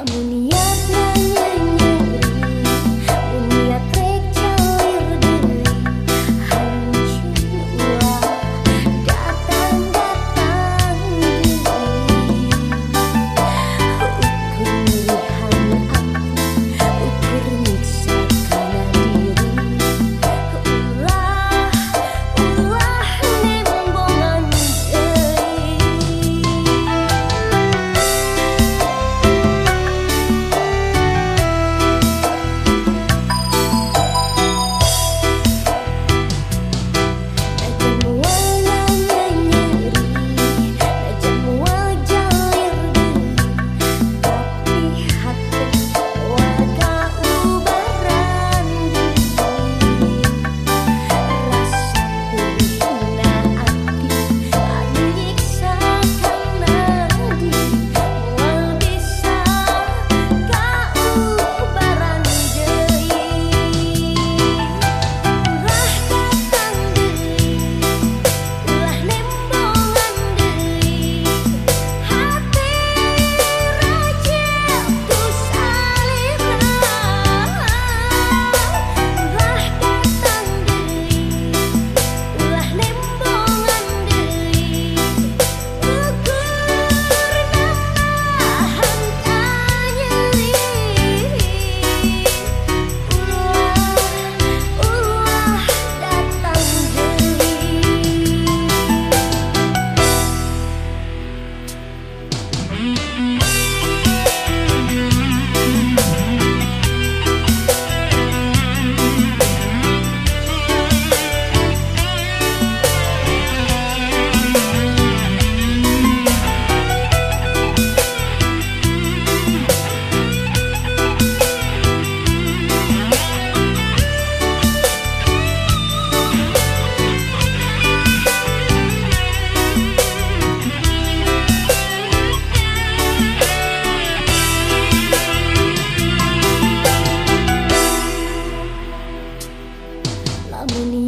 Kamu niat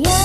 yeah.